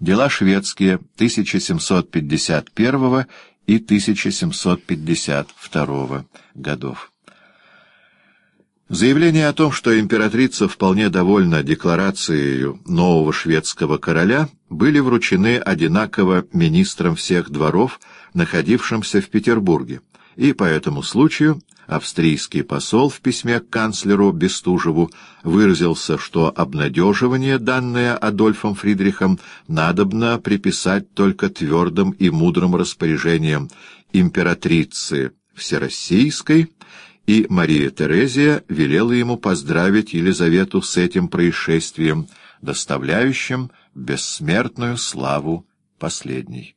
Дела шведские 1751 и 1752 годов. Заявление о том, что императрица вполне довольна декларацией нового шведского короля, были вручены одинаково министрам всех дворов, находившимся в Петербурге, и по этому случаю австрийский посол в письме к канцлеру Бестужеву выразился, что обнадеживание, данное Адольфом Фридрихом, надобно приписать только твердым и мудрым распоряжениям императрицы Всероссийской, и Мария Терезия велела ему поздравить Елизавету с этим происшествием, доставляющим бессмертную славу последней.